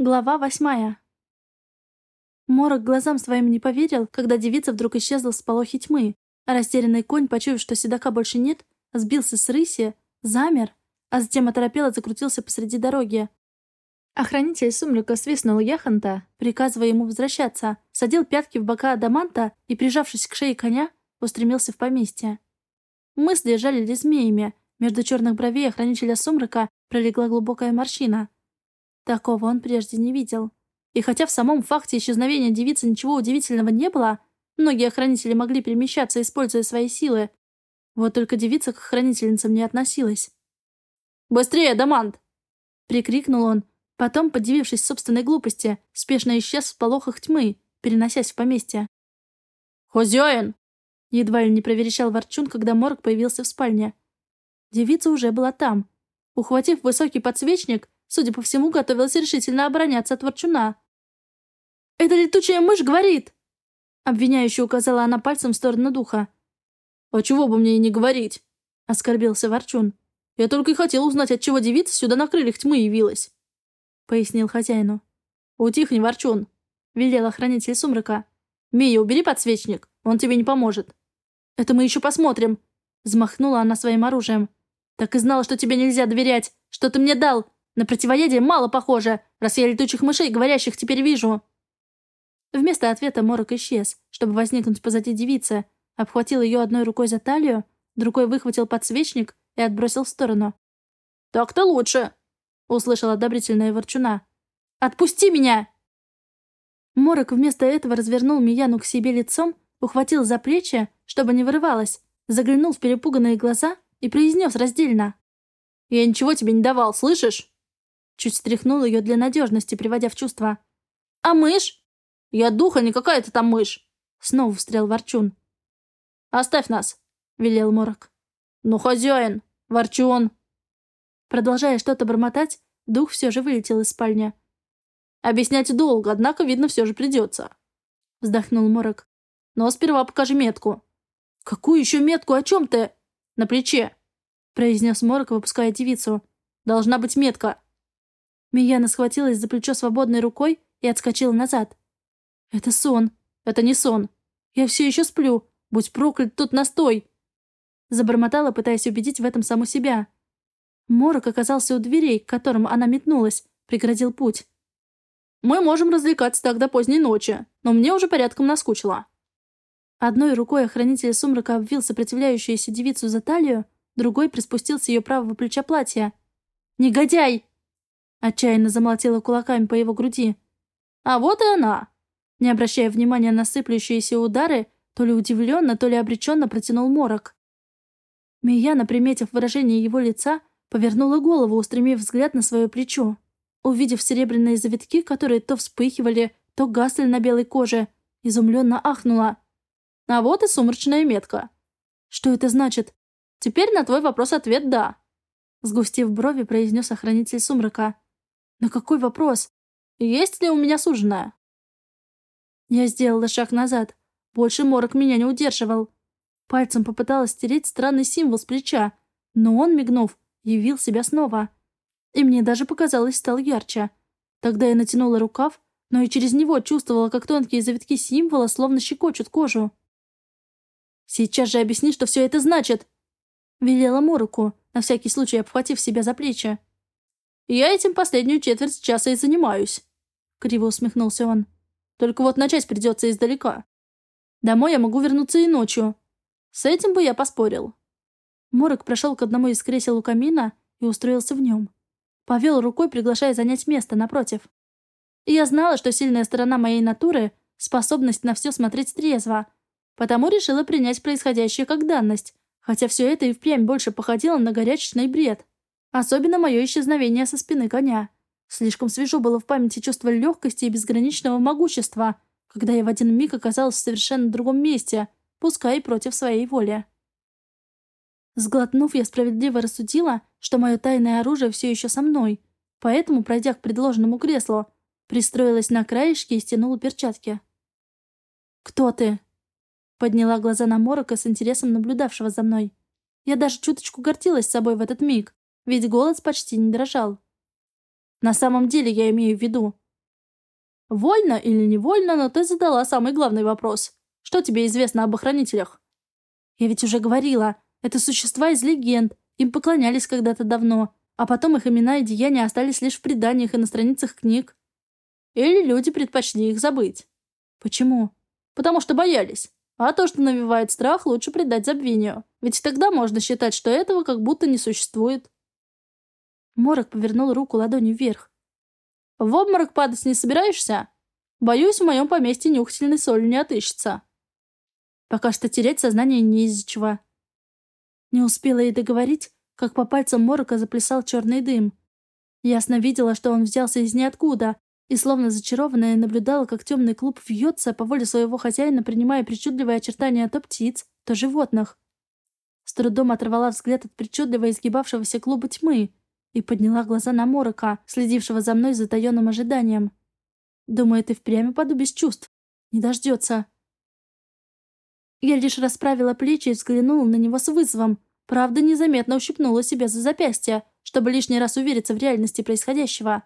Глава восьмая. Морок глазам своим не поверил, когда девица вдруг исчезла в сполохе тьмы, а растерянный конь, почуяв, что седока больше нет, сбился с рыси, замер, а затем оторопело закрутился посреди дороги. Охранитель сумрака свистнул Яханта, приказывая ему возвращаться, садил пятки в бока Адаманта и, прижавшись к шее коня, устремился в поместье. Мысли жалили змеями, между черных бровей охранителя сумрака пролегла глубокая морщина — Такого он прежде не видел. И хотя в самом факте исчезновения девицы ничего удивительного не было, многие охранители могли перемещаться, используя свои силы. Вот только девица к охранительницам не относилась. «Быстрее, Дамант!» — прикрикнул он. Потом, подивившись собственной глупости, спешно исчез в полохах тьмы, переносясь в поместье. «Хозяин!» — едва ли не проверещал Ворчун, когда Морг появился в спальне. Девица уже была там. Ухватив высокий подсвечник, Судя по всему, готовилась решительно обороняться от ворчуна. «Это летучая мышь говорит!» Обвиняюще указала она пальцем в сторону духа. «А чего бы мне и не говорить?» — оскорбился Ворчун. «Я только и хотел узнать, от чего девица сюда на крыльях тьмы явилась», — пояснил хозяину. «Утихни, Ворчун», — велел охранитель сумрака. «Мия, убери подсвечник, он тебе не поможет». «Это мы еще посмотрим», — взмахнула она своим оружием. «Так и знала, что тебе нельзя доверять. Что ты мне дал? На противоядие мало похоже, раз я летучих мышей говорящих теперь вижу. Вместо ответа Морок исчез, чтобы возникнуть позади девицы, обхватил ее одной рукой за талию, другой выхватил подсвечник и отбросил в сторону. «Так-то лучше!» — услышал одобрительная ворчуна. «Отпусти меня!» Морок вместо этого развернул Мияну к себе лицом, ухватил за плечи, чтобы не вырывалась, заглянул в перепуганные глаза и произнес раздельно. «Я ничего тебе не давал, слышишь?» Чуть стряхнул ее для надежности, приводя в чувство. «А мышь?» «Я духа, не какая-то там мышь!» Снова встрял Ворчун. «Оставь нас!» — велел Морок. «Ну, хозяин! Ворчун!» Продолжая что-то бормотать, дух все же вылетел из спальни. «Объяснять долго, однако, видно, все же придется!» Вздохнул Морок. «Но сперва покажи метку». «Какую еще метку? О чем ты?» «На плече!» произнес Морок, выпуская девицу. «Должна быть метка!» Мияна схватилась за плечо свободной рукой и отскочила назад. «Это сон. Это не сон. Я все еще сплю. Будь проклят тут настой!» Забормотала, пытаясь убедить в этом саму себя. Морок оказался у дверей, к которым она метнулась, преградил путь. «Мы можем развлекаться так до поздней ночи, но мне уже порядком наскучило». Одной рукой охранитель сумрака обвил сопротивляющуюся девицу за талию, другой приспустил с ее правого плеча платья. «Негодяй!» Отчаянно замолотила кулаками по его груди. «А вот и она!» Не обращая внимания на сыплющиеся удары, то ли удивленно, то ли обреченно протянул морок. Мияна, приметив выражение его лица, повернула голову, устремив взгляд на свое плечо. Увидев серебряные завитки, которые то вспыхивали, то гасли на белой коже, изумленно ахнула. «А вот и сумрачная метка». «Что это значит?» «Теперь на твой вопрос ответ «да». Сгустив брови, произнес охранитель сумрака. «На какой вопрос? Есть ли у меня суженая?» Я сделала шаг назад. Больше морок меня не удерживал. Пальцем попыталась стереть странный символ с плеча, но он, мигнув, явил себя снова. И мне даже показалось, стал ярче. Тогда я натянула рукав, но и через него чувствовала, как тонкие завитки символа словно щекочут кожу. «Сейчас же объясни, что все это значит!» Велела Мороку, на всякий случай обхватив себя за плечи. Я этим последнюю четверть часа и занимаюсь. Криво усмехнулся он. Только вот начать придется издалека. Домой я могу вернуться и ночью. С этим бы я поспорил. Морок прошел к одному из кресел у камина и устроился в нем. Повел рукой, приглашая занять место напротив. И я знала, что сильная сторона моей натуры — способность на все смотреть трезво, потому решила принять происходящее как данность, хотя все это и впрямь больше походило на горячечный бред. Особенно мое исчезновение со спины коня. Слишком свежо было в памяти чувство легкости и безграничного могущества, когда я в один миг оказалась в совершенно другом месте, пускай и против своей воли. Сглотнув, я справедливо рассудила, что мое тайное оружие все еще со мной, поэтому, пройдя к предложенному креслу, пристроилась на краешке и стянула перчатки. «Кто ты?» Подняла глаза на Морока с интересом наблюдавшего за мной. Я даже чуточку гордилась собой в этот миг ведь голос почти не дрожал. На самом деле я имею в виду, Вольно или невольно, но ты задала самый главный вопрос. Что тебе известно об охранителях? Я ведь уже говорила, это существа из легенд, им поклонялись когда-то давно, а потом их имена и деяния остались лишь в преданиях и на страницах книг. Или люди предпочли их забыть. Почему? Потому что боялись. А то, что навевает страх, лучше предать забвению. Ведь тогда можно считать, что этого как будто не существует. Морок повернул руку ладонью вверх. «В обморок падать не собираешься? Боюсь, в моем поместье нюхательной соли не отыщется». Пока что терять сознание не из-за чего. Не успела и договорить, как по пальцам Морока заплясал черный дым. Ясно видела, что он взялся из ниоткуда, и, словно зачарованная, наблюдала, как темный клуб вьется по воле своего хозяина, принимая причудливые очертания то птиц, то животных. С трудом оторвала взгляд от причудливо изгибавшегося клуба тьмы и подняла глаза на Морока, следившего за мной с затаенным ожиданием. Думает, и впрямь упаду без чувств. Не дождется. Я лишь расправила плечи и взглянула на него с вызовом. Правда, незаметно ущипнула себя за запястье, чтобы лишний раз увериться в реальности происходящего.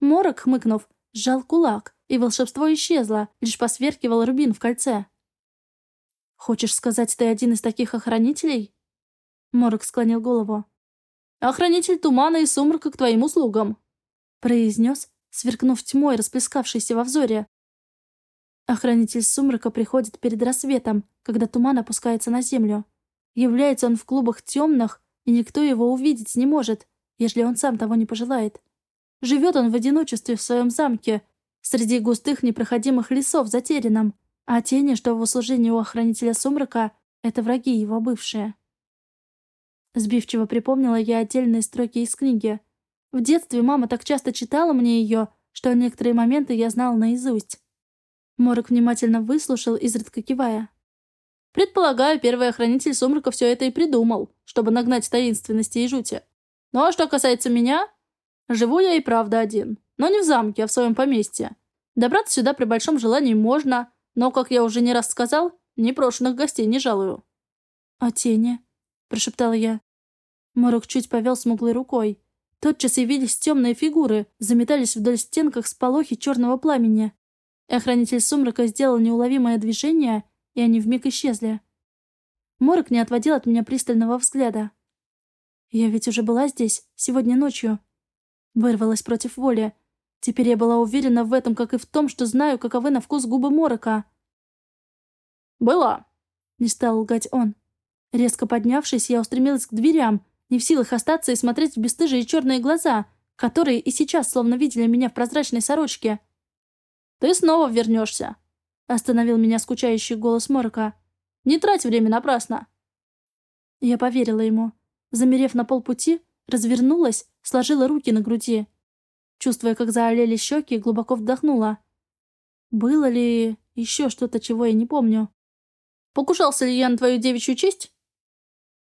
Морок, хмыкнув, сжал кулак, и волшебство исчезло, лишь посверкивал рубин в кольце. «Хочешь сказать, ты один из таких охранителей?» Морок склонил голову. «Охранитель тумана и сумрака к твоим услугам», произнес, сверкнув тьмой, расплескавшейся во взоре. Охранитель сумрака приходит перед рассветом, когда туман опускается на землю. Является он в клубах темных, и никто его увидеть не может, если он сам того не пожелает. Живет он в одиночестве в своем замке, среди густых непроходимых лесов затерянном, а тени, что в услужении у охранителя сумрака, это враги его бывшие. Сбивчиво припомнила я отдельные строки из книги. В детстве мама так часто читала мне ее, что некоторые моменты я знал наизусть. Морок внимательно выслушал, изредка кивая. «Предполагаю, первый охранитель сумрака все это и придумал, чтобы нагнать таинственности и жути. Ну а что касается меня, живу я и правда один. Но не в замке, а в своем поместье. Добраться сюда при большом желании можно, но, как я уже не раз сказал, непрошенных гостей не жалую». «А тени?» – прошептала я. Морок чуть повел смуглой рукой. Тотчас явились темные фигуры, заметались вдоль стен, как сполохи черного пламени. Охранитель сумрака сделал неуловимое движение, и они вмиг исчезли. Морок не отводил от меня пристального взгляда. «Я ведь уже была здесь, сегодня ночью». Вырвалась против воли. Теперь я была уверена в этом, как и в том, что знаю, каковы на вкус губы Морока. «Была», — не стал лгать он. Резко поднявшись, я устремилась к дверям, не в силах остаться и смотреть в бесстыжие черные глаза, которые и сейчас словно видели меня в прозрачной сорочке. «Ты снова вернешься», — остановил меня скучающий голос Морока. «Не трать время напрасно». Я поверила ему. Замерев на полпути, развернулась, сложила руки на груди. Чувствуя, как заолели щеки, глубоко вдохнула. Было ли еще что-то, чего я не помню? «Покушался ли я на твою девичью честь?»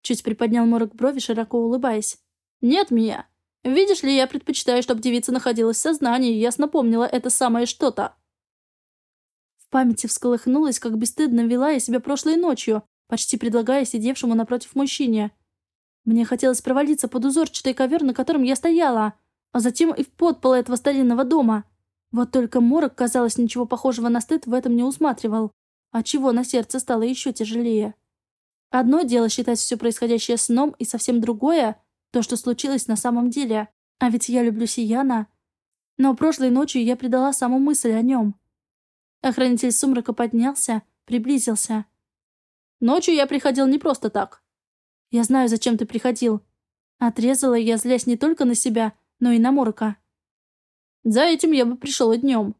Чуть приподнял Морок брови, широко улыбаясь. «Нет, Мия. Видишь ли, я предпочитаю, чтобы девица находилась в сознании и ясно помнила это самое что-то». В памяти всколыхнулась, как бесстыдно вела я себя прошлой ночью, почти предлагая сидевшему напротив мужчине. Мне хотелось провалиться под узорчатый ковер, на котором я стояла, а затем и в подпол этого старинного дома. Вот только Морок, казалось, ничего похожего на стыд в этом не усматривал, отчего на сердце стало еще тяжелее. Одно дело считать все происходящее сном, и совсем другое — то, что случилось на самом деле. А ведь я люблю Сияна. Но прошлой ночью я предала саму мысль о нем. Охранитель сумрака поднялся, приблизился. «Ночью я приходил не просто так. Я знаю, зачем ты приходил». Отрезала я, злясь не только на себя, но и на Морока. «За этим я бы пришел и днем».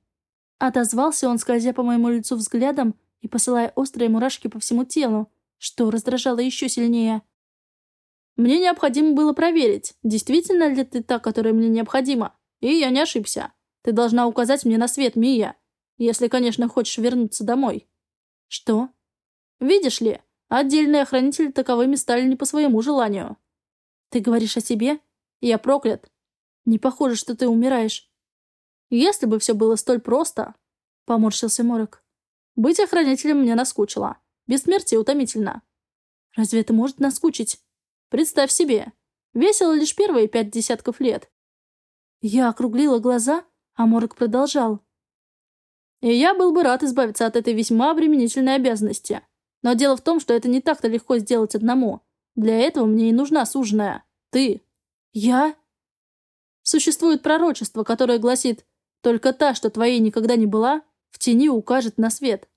Отозвался он, скользя по моему лицу взглядом и посылая острые мурашки по всему телу, что раздражало еще сильнее. Мне необходимо было проверить, действительно ли ты та, которая мне необходима. И я не ошибся. Ты должна указать мне на свет, Мия. Если, конечно, хочешь вернуться домой. Что? Видишь ли, отдельные охранители таковыми стали не по своему желанию. Ты говоришь о себе? Я проклят. Не похоже, что ты умираешь. Если бы все было столь просто, поморщился Морок. Быть охранителем мне наскучило. Бессмертие утомительно. Разве это может наскучить? Представь себе. Весело лишь первые пять десятков лет. Я округлила глаза, а Морок продолжал. И я был бы рад избавиться от этой весьма обременительной обязанности. Но дело в том, что это не так-то легко сделать одному. Для этого мне и нужна суженая. Ты. Я? Существует пророчество, которое гласит «Только та, что твоей никогда не была, в тени укажет на свет».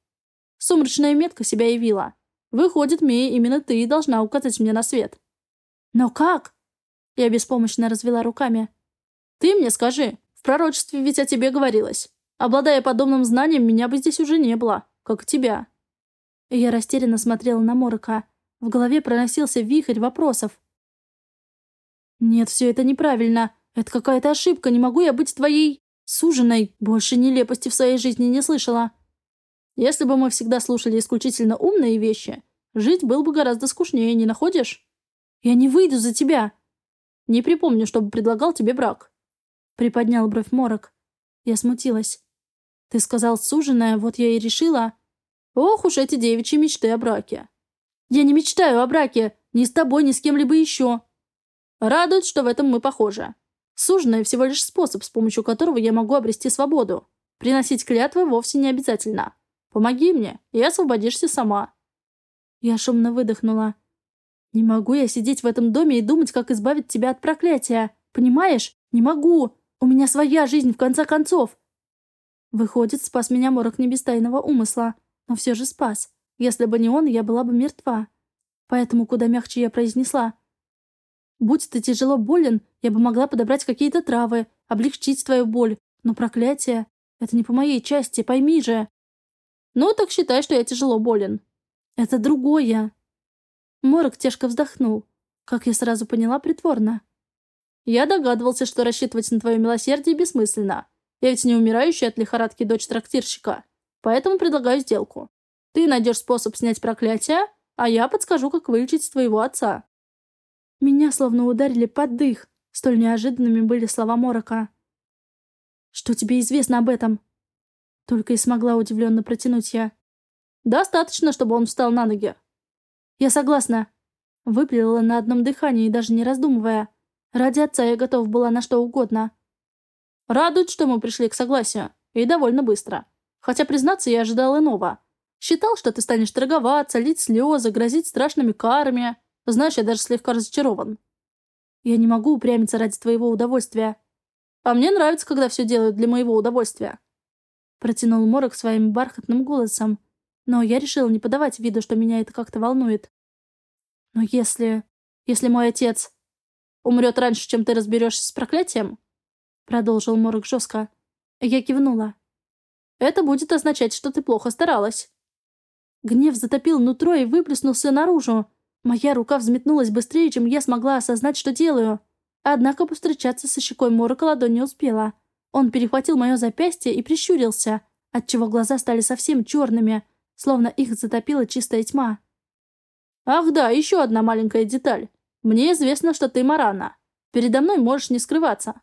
Сумрачная метка себя явила. Выходит, Мия, именно ты должна указать мне на свет. Но как? Я беспомощно развела руками. Ты мне скажи, в пророчестве ведь о тебе говорилось. Обладая подобным знанием, меня бы здесь уже не было, как тебя. Я растерянно смотрела на Морока. В голове проносился вихрь вопросов. «Нет, все это неправильно. Это какая-то ошибка. Не могу я быть твоей суженой. Больше нелепости в своей жизни не слышала». «Если бы мы всегда слушали исключительно умные вещи, жить было бы гораздо скучнее, не находишь?» «Я не выйду за тебя». «Не припомню, чтобы предлагал тебе брак». Приподнял бровь Морок. Я смутилась. «Ты сказал суженая, вот я и решила...» «Ох уж эти девичьи мечты о браке!» «Я не мечтаю о браке! Ни с тобой, ни с кем-либо еще!» «Радует, что в этом мы похожи. Суженая всего лишь способ, с помощью которого я могу обрести свободу. Приносить клятвы вовсе не обязательно. Помоги мне, и освободишься сама». Я шумно выдохнула. «Не могу я сидеть в этом доме и думать, как избавить тебя от проклятия. Понимаешь? Не могу. У меня своя жизнь, в конце концов. Выходит, спас меня морок не без тайного умысла, но все же спас. Если бы не он, я была бы мертва. Поэтому куда мягче я произнесла. «Будь ты тяжело болен, я бы могла подобрать какие-то травы, облегчить твою боль, но проклятие — это не по моей части, пойми же». «Ну, так считай, что я тяжело болен». «Это другое». Морок тяжко вздохнул. Как я сразу поняла, притворно. «Я догадывался, что рассчитывать на твое милосердие бессмысленно. Я ведь не умирающая от лихорадки дочь трактирщика. Поэтому предлагаю сделку. Ты найдешь способ снять проклятие, а я подскажу, как вылечить твоего отца». Меня словно ударили под дых. Столь неожиданными были слова Морока. «Что тебе известно об этом?» Только и смогла удивленно протянуть я. «Достаточно, чтобы он встал на ноги». «Я согласна». Выплела на одном дыхании, даже не раздумывая. Ради отца я готов была на что угодно. Радует, что мы пришли к согласию. И довольно быстро. Хотя, признаться, я ожидал иного. Считал, что ты станешь торговаться, лить слезы, грозить страшными карами. Знаешь, я даже слегка разочарован. Я не могу упрямиться ради твоего удовольствия. А мне нравится, когда все делают для моего удовольствия. Протянул Морок своим бархатным голосом. Но я решила не подавать виду, что меня это как-то волнует. Но если... Если мой отец умрет раньше, чем ты разберешься с проклятием, Продолжил Морок жестко. Я кивнула. Это будет означать, что ты плохо старалась. Гнев затопил нутро и выплеснулся наружу. Моя рука взметнулась быстрее, чем я смогла осознать, что делаю. Однако повстречаться со щекой Морока ладонь не успела. Он перехватил мое запястье и прищурился, отчего глаза стали совсем черными, словно их затопила чистая тьма. «Ах да, еще одна маленькая деталь. Мне известно, что ты Марана. Передо мной можешь не скрываться.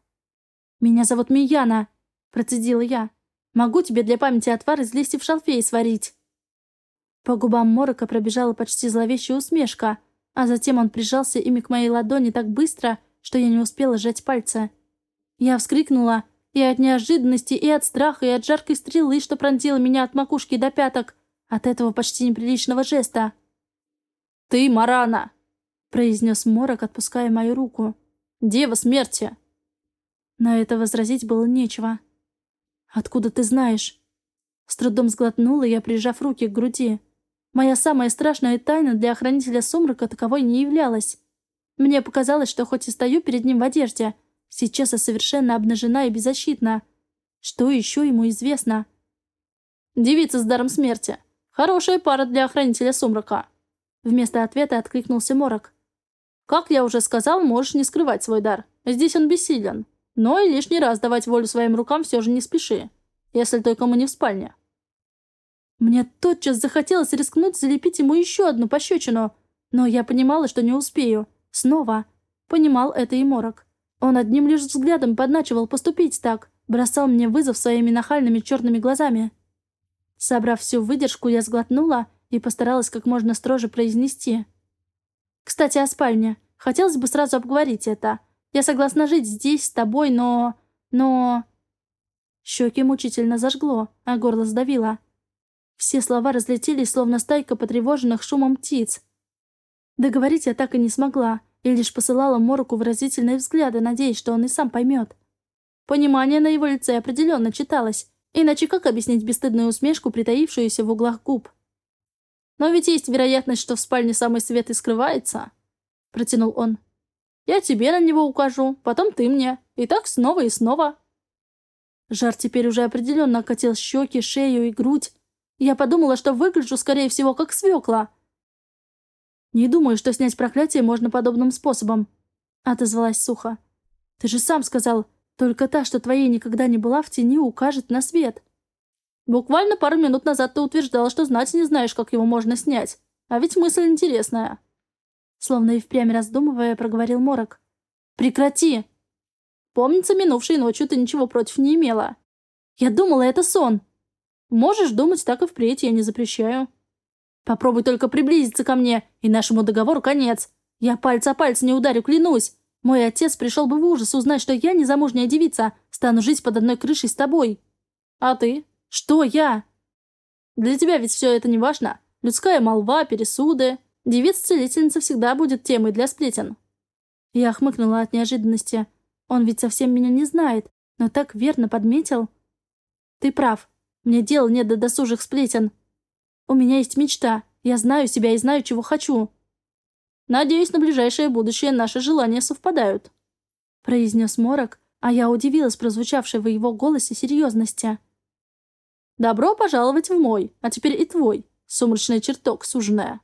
«Меня зовут Мияна», — процедила я. «Могу тебе для памяти отвар из листьев шалфея сварить». По губам Морока пробежала почти зловещая усмешка, а затем он прижался ими к моей ладони так быстро, что я не успела сжать пальцы. Я вскрикнула и от неожиданности, и от страха, и от жаркой стрелы, что пронзила меня от макушки до пяток, от этого почти неприличного жеста. «Ты Марана!» — произнес Морок, отпуская мою руку. «Дева смерти!» На это возразить было нечего. «Откуда ты знаешь?» С трудом сглотнула я, прижав руки к груди. Моя самая страшная тайна для охранителя сумрака таковой не являлась. Мне показалось, что хоть и стою перед ним в одежде, сейчас я совершенно обнажена и беззащитна. Что еще ему известно? «Девица с даром смерти. Хорошая пара для охранителя сумрака». Вместо ответа откликнулся Морок. «Как я уже сказал, можешь не скрывать свой дар. Здесь он бессилен. Но и лишний раз давать волю своим рукам все же не спеши, если только мы не в спальне. Мне тотчас захотелось рискнуть залепить ему еще одну пощечину, но я понимала, что не успею. Снова. Понимал это и Морок. Он одним лишь взглядом подначивал поступить так, бросал мне вызов своими нахальными черными глазами. Собрав всю выдержку, я сглотнула и постаралась как можно строже произнести. «Кстати, о спальне. Хотелось бы сразу обговорить это. Я согласна жить здесь с тобой, но... но...» Щеки мучительно зажгло, а горло сдавило. Все слова разлетелись, словно стайка потревоженных шумом птиц. Договорить я так и не смогла, и лишь посылала Мороку выразительные взгляды, надеясь, что он и сам поймет. Понимание на его лице определенно читалось, иначе как объяснить бесстыдную усмешку, притаившуюся в углах губ? «Но ведь есть вероятность, что в спальне самый свет и скрывается», — протянул он. «Я тебе на него укажу, потом ты мне, и так снова и снова». Жар теперь уже определенно окатил щеки, шею и грудь. Я подумала, что выгляжу, скорее всего, как свекла. «Не думаю, что снять проклятие можно подобным способом», — отозвалась сухо. «Ты же сам сказал, только та, что твоей никогда не была в тени, укажет на свет». «Буквально пару минут назад ты утверждала, что знать не знаешь, как его можно снять. А ведь мысль интересная». Словно и впрямь раздумывая, проговорил Морок. «Прекрати!» Помнится, минувшей ночью ты ничего против не имела. Я думала, это сон. Можешь думать так и впредь, я не запрещаю. Попробуй только приблизиться ко мне, и нашему договору конец. Я пальца о пальц не ударю, клянусь. Мой отец пришел бы в ужас узнать, что я незамужняя девица, стану жить под одной крышей с тобой. А ты? Что я? Для тебя ведь все это не важно. Людская молва, пересуды. Девица-целительница всегда будет темой для сплетен. Я хмыкнула от неожиданности. Он ведь совсем меня не знает, но так верно подметил. Ты прав. Мне дел нет до досужих сплетен. У меня есть мечта. Я знаю себя и знаю, чего хочу. Надеюсь, на ближайшее будущее наши желания совпадают. Произнес Морок, а я удивилась прозвучавшей в его голосе серьезности. «Добро пожаловать в мой, а теперь и твой, сумрачный чертог, суженая».